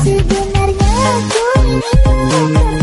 Sebenarnya aku ingin